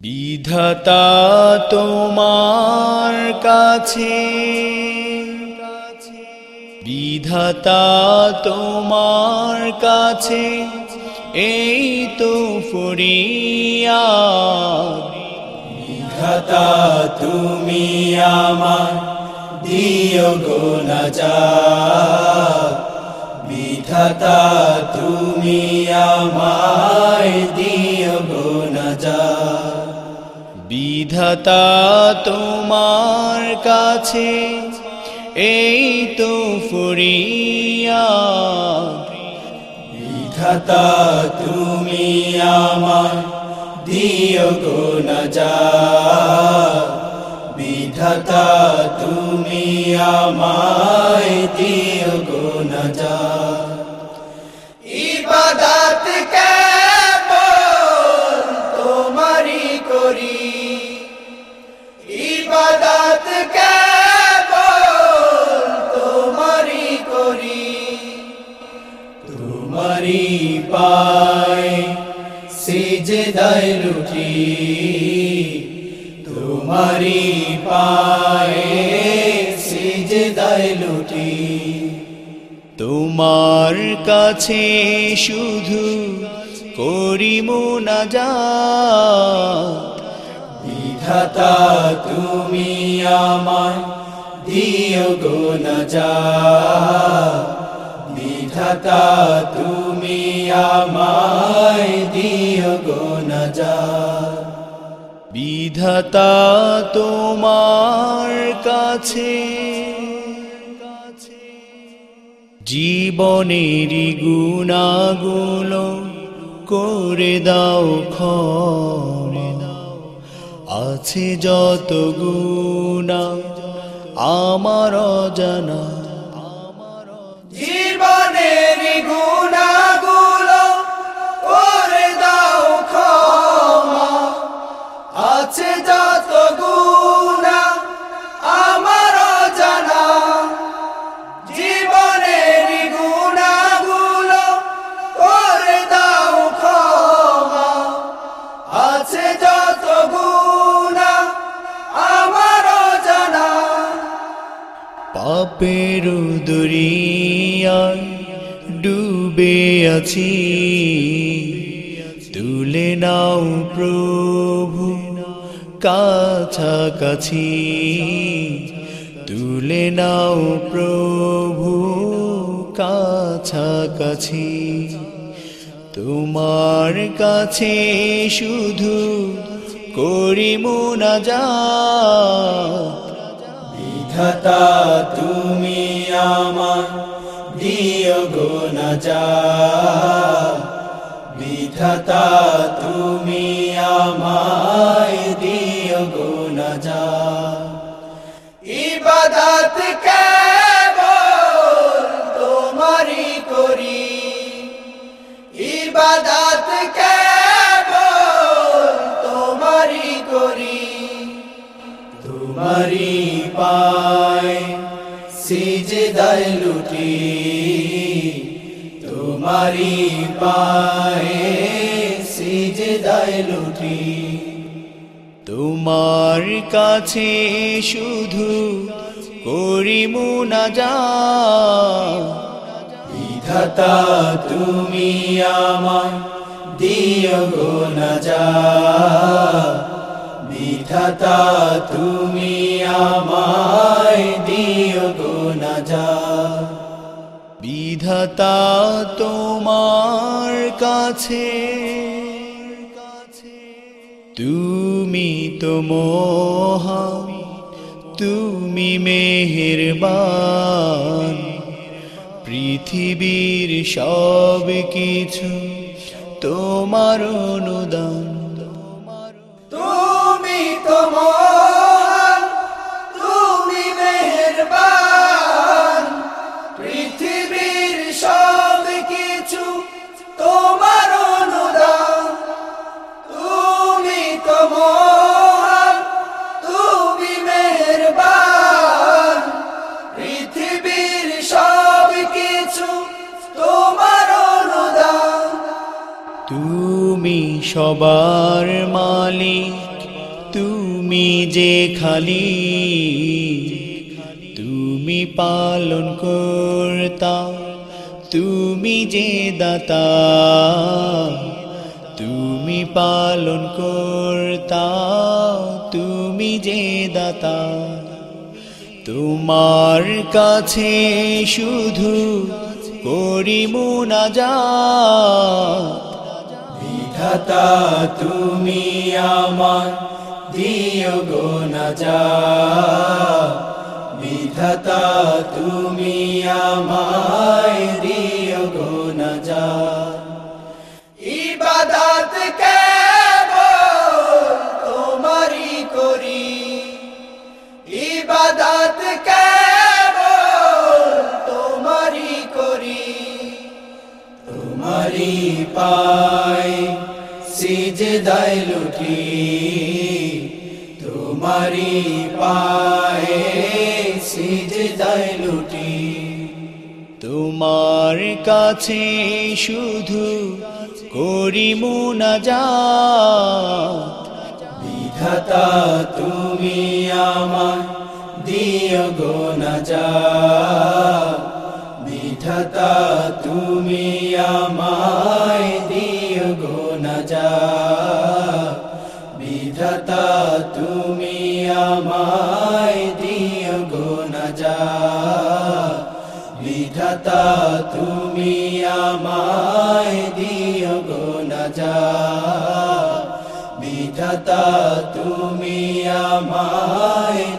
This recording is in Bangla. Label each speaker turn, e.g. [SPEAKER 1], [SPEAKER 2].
[SPEAKER 1] বিধাতা তোমার কাছে। বিধাতা তোমার কাছে। এই তো ফুরিয়া
[SPEAKER 2] বিধাতা তুমি আমার, দিও গো বিধাতা তুমি আমায় দিও
[SPEAKER 1] বিধাতা তোমার কাছে, এই তো ফুরিয়া।
[SPEAKER 2] বিধাতা তুমি আমার দিও গো না বিধাতা তুমি আমায় দিও গো না ইবাদত কেবল তোমারই করি। সিজদায় লুটি। তোমারই পায় সিজদায় লুটি।
[SPEAKER 1] তোমার কাছে শুধু করি মোনাজাত
[SPEAKER 2] বিধাতা, তুমি আমায় দিও গো না বিধাতা তুমি আমায় দিও গো না
[SPEAKER 1] বিধাতা তোমার কাছে
[SPEAKER 2] জীবনের গুণাগুলো করে দাও ক্ষমা আছে যত গুণা আমার অজানা।
[SPEAKER 1] পাপের দরিয়ায় ডুবে আছি। তুলে নাও প্রভু, কাছাকাছি। তুলে নাও প্রভু, কাছাকাছি। তোমার কাছে শুধু করি মোনাজাত
[SPEAKER 2] বিধাতা তুমি আমার, দিও গো না বিধাতা তুমি আমায়, দিও গো না ইবাদত কেবল তোমারই করি। ইবাদত কেবল সিজদায় লুটি তোমারি পায় সিজদায় লুটি।
[SPEAKER 1] তোমার কাছে শুধু করি মোনাজাত
[SPEAKER 2] বিধাতা তুমি আমার দিও না বিধাতা তুমি আমায়
[SPEAKER 1] বিধাতা তোমার কাছে তুমি তো মহান তুমি মেহেরবান। পৃথিবীর সব কিছু তোমার অনুদান।
[SPEAKER 2] তুমি
[SPEAKER 1] সবার মালিক, তুমি যে খালি তুমি পালন কর্তা, তুমি যে দাতা, তুমি পালন করতা, তুমি যে দাতা। তোমার কাছে শুধু করি মুনাজাত
[SPEAKER 2] বিধাতা তুমি আমার, দিও গো না বিধাতা তুমি আমায়, দিও গো না যা ইবাদত কেবল তোমারই করি। ইবাদত সিজদায় লুটি তোমারি পায়ে সিজদায় লুটি।
[SPEAKER 1] তোমার কাছে শুধু করি মুনাজাত
[SPEAKER 2] বিধাতা তুমি আমার দিও গো না যা গো না যা বিধাতা, তুমি আমায় দিও গো না যা বিধাতা, তুমি আমায় দিও গো না যা বিধাতা, তুমি আমায়